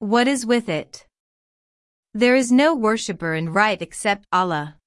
What is with it? There is no worshipper in right except Allah.